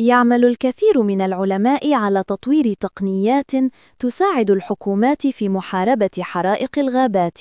يعمل الكثير من العلماء على تطوير تقنيات تساعد الحكومات في محاربة حرائق الغابات.